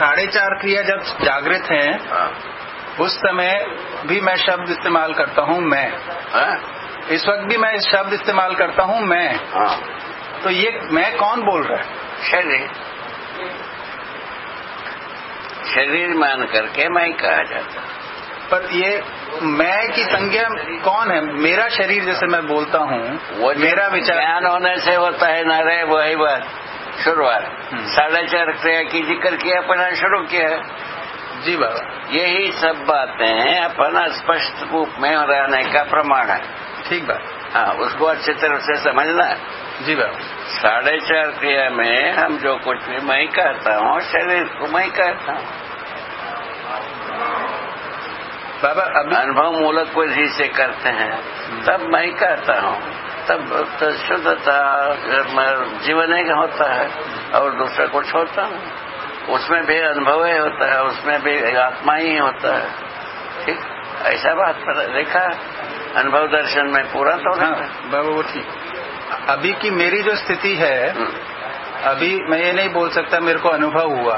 साढ़े चार क्रिया जब जागृत हैं हाँ, उस समय भी मैं शब्द इस्तेमाल करता हूँ मैं। हाँ, इस वक्त भी मैं इस शब्द इस्तेमाल करता हूँ मैं। हाँ, तो ये मैं कौन बोल रहा है? शरीर। शरीर मान करके मैं कहा जाता पर ये मैं की संज्ञा कौन है? मेरा शरीर जैसे मैं बोलता हूँ वो मेरा विचार ज्ञान होने से होता है ना वही बात। शुरुआत। हम्म। साढ़े चार क्रिया की ज़िक्र किया अपना शुरू किया जी बाबा। यही सब बातें अपना स्पष्ट रूप में रहने का प्रमाण है। ठीक बात। हाँ उसको अच्छी तरह से समझना जी बाबा। साढ़े चार क्रिया में हम जो कुछ भी मैं कहता हूँ शरीर को मैं कहता हूँ। बाबा अनुभव मूलक विधि से करते हैं। तब मैं कहता हूँ। तब तो शुद्धता जीवन एक होता है और दूसरा कुछ होता नहीं उसमें भी अनुभव ही होता है उसमें भी आत्मा ही होता है। ठीक? ऐसा बात पर देखा अनुभव दर्शन में पूरा तो हाँ बाबा वो ठीक। अभी की मेरी जो स्थिति है हम्म, अभी मैं ये नहीं बोल सकता मेरे को अनुभव हुआ।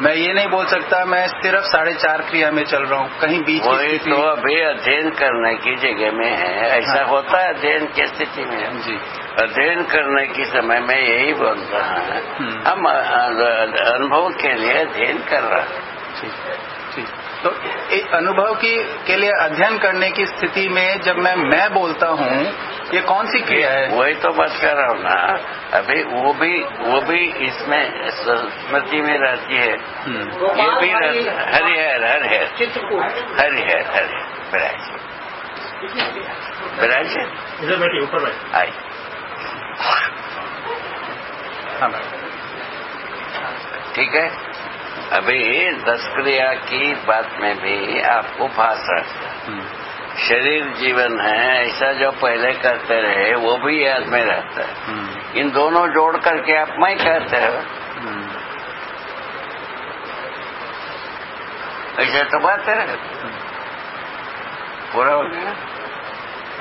मैं ये नहीं बोल सकता मैं सिर्फ़ साढ़े चार क्रिया में चल रहा हूँ। कहीं बीच वही तो अभी अध्ययन करने की जगह में है। ऐसा हाँ। होता है अध्ययन की स्थिति में। जी। अध्ययन करने के समय में यही बोल रहा है। हम्म। हम अनुभव के लिए अध्ययन कर रहे हैं। ठीक ठीक तो अनुभव की के लिए अध्ययन करने की स्थिति में जब मैं मैं बोलता हूँ ये कौन सी क्रिया है? वही तो बात कर रहा हूँ ना। अभी वो भी वो भी इसमें स्मृति में रहती है। हम्म, ये भी है हरिहर हरिहर। हरिहर हरिहर। विराज विराज बैठिए ऊपर आई हाँ ठीक है? अभी दस क्रिया की बात में भी आपको भाषण। हम्म, शरीर जीवन है ऐसा जो पहले करते रहे वो भी याद में रहता है। हम्म, इन दोनों जोड़ करके आप मैं कहते हो। ऐसे ऐसा तो बात है। पूरा हो गया।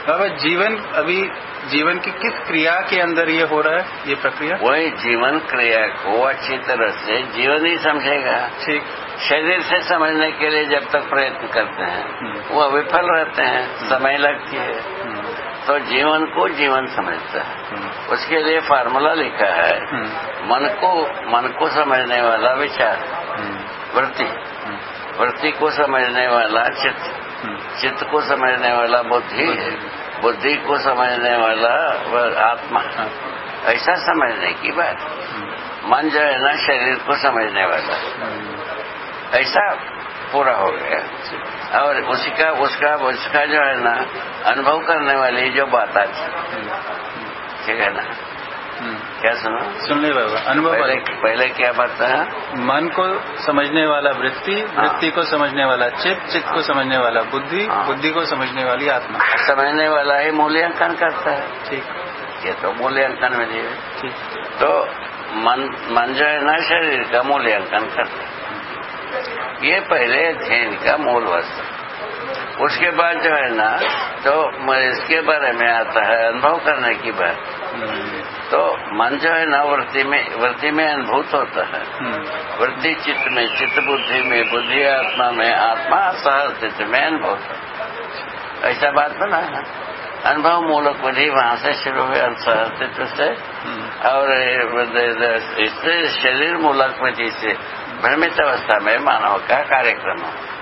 बाबा जीवन अभी जीवन की किस क्रिया के अंदर ये हो रहा है ये प्रक्रिया? वही जीवन क्रिया को अच्छी तरह से जीवन ही समझेगा। ठीक। शरीर से समझने के लिए जब तक प्रयत्न करते हैं हम्म। वो विफल रहते हैं समय लगती है। हम्म, तो जीवन को जीवन समझता है। हम्म, उसके लिए फार्मूला लिखा है हम्म, मन को मन को समझने वाला विचार। हम्म, वृत्ति। हम्म, वृत्ति को समझने वाला चित्त। हम्म, चित्त को समझने वाला बुद्धि। है बुद्धि को समझने वाला वह आत्मा। ऐसा समझने की बात। मन जो है ना, शरीर को समझने वाला। ऐसा पूरा हो गया। और उसका उसका उसका जो है ना, अनुभव करने वाली जो बात आती ठीक है ना। क्या सुनो? सुन ले बाबा अनुभव पहले पहले क्या बात है मन को समझने वाला वृत्ति वृत्ति को समझने वाला चित्त चित्त को समझने वाला बुद्धि हाँ। बुद्धि को समझने वाली आत्मा। समझने वाला ही मूल्यांकन करता है। ठीक। ये तो मूल्यांकन में जीव ठीक। तो मन मन जो है ना शरीर का मूल्यांकन करता है। ये पहले अध्ययन का मूल वस्तु। उसके बाद जो है ना तो इसके बारे में आता है अनुभव करने की बात। तो मन जो है ना, वृत्ति में वृत्ति में अनुभूत होता है। वृत्ति चित्त में, चित्त बुद्धि में, बुद्धि आत्मा में, आत्मा सहस्तित्व में अनुभव ऐसा बात बना है। अनुभव मूलक विधि वहाँ से शुरू हुई सहस्तित्व से। और इससे शरीर मूलक विधि से भ्रमित अवस्था में मानव का कार्यक्रम है।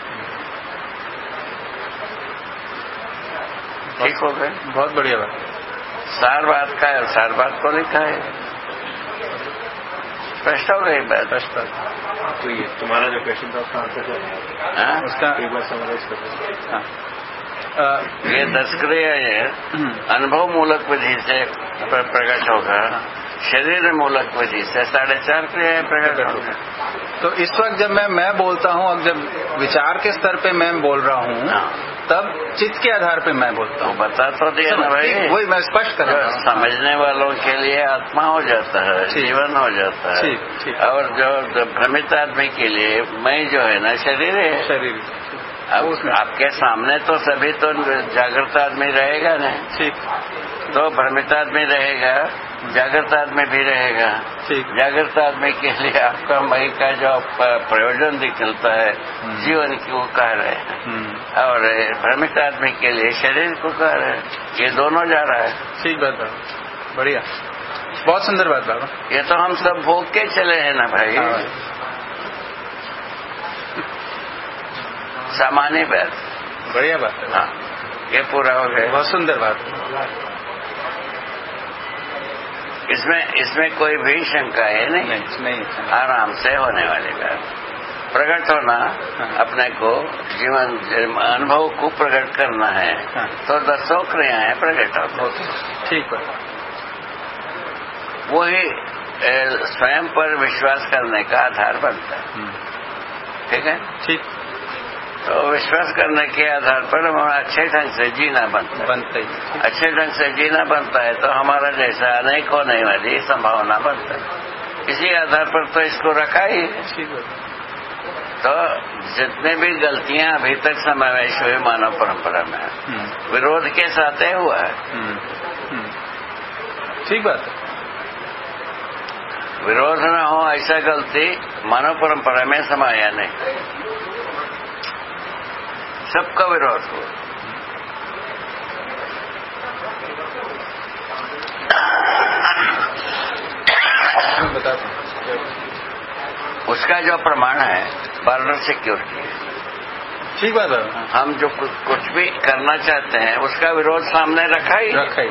ठीक हो गए। बहुत बढ़िया बात। सार बात का है सार बात को लिखा है स्पष्ट हो गई बात। स्पष्ट तो ये तुम्हारा जो क्वेश्चन था उसका आंसर क्या? है? हाँ? उसका एक बार समराइज कर हाँ। ये दस क्रिया है हम्म, अनुभव मूलक विधि से प्रकट होगा। शरीर मूलक विधि से साढ़े चार क्रियाएँ प्रकट होगा। तो इस वक्त जब मैं मैं बोलता हूँ अब जब विचार के स्तर पे मैं बोल रहा हूँ हाँ। तब चित्त के आधार पे मैं बोलता हूँ। बता तो दिया ना भाई। वही मैं स्पष्ट कर रहा हूँ। समझने वालों के लिए आत्मा हो जाता है जीवन हो जाता है। ठीक, ठीक। और जो भ्रमित आदमी के लिए मैं जो है ना शरीर है। शरीर। अब आपके सामने तो सभी तो जागृत आदमी रहेगा ठीक। तो भ्रमित आदमी रहेगा जागृत आदमी भी रहेगा। ठीक। जागृत आदमी के लिए आपका मई का जो प- प्रयोजन निकलता है हम्म। जीवन की वो कह रहे हैं। हम्म, और भ्रमित आदमी के लिए शरीर को कह रहे हैं। ये दोनों जा रहा है। ठीक बात बाबा बढ़िया। बहुत सुंदर बात बाबा। ये तो हम सब भोग के चले हैं ना भाई? हाँ। सामान्य बात। बढ़िया बात है। हाँ। ये पूरा हो गया। बहुत सुंदर बात। है इसमें इसमें कोई भी शंका है नहीं। नहीं नहीं आराम से होने वाली बात। प्रकट होना हाँ। अपने को जीवन अनुभव को प्रकट करना है। हाँ। तो दसों क्रियाएँ प्रकट होती ठीक बात वही स्वयं पर विश्वास करने का आधार बनता है। हम्म, ठीक है? ठीक। तो विश्वास करने के आधार पर हमारा अच्छे ढंग से जीना बनता है। बनता ही अच्छे ढंग से जीना बनता है तो हमारा जैसा अनेक होने वाली संभावना बनता है। इसी आधार पर तो इसको रखा ही है। तो जितने भी गलतियाँ अभी तक समावेश हुई मानव परंपरा में हम्म, विरोध के साथ ही हुआ है। हम्म, हम्म, ठीक बात है। विरोध न हो ऐसा गलती मानव परंपरा में समाया नहीं। सबका विरोध हूँ उसका जो प्रमाण है बॉर्डर सिक्योरिटी ठीक बात है। हम जो कुछ कुछ भी करना चाहते हैं उसका विरोध सामने रखा ही। रखा ही।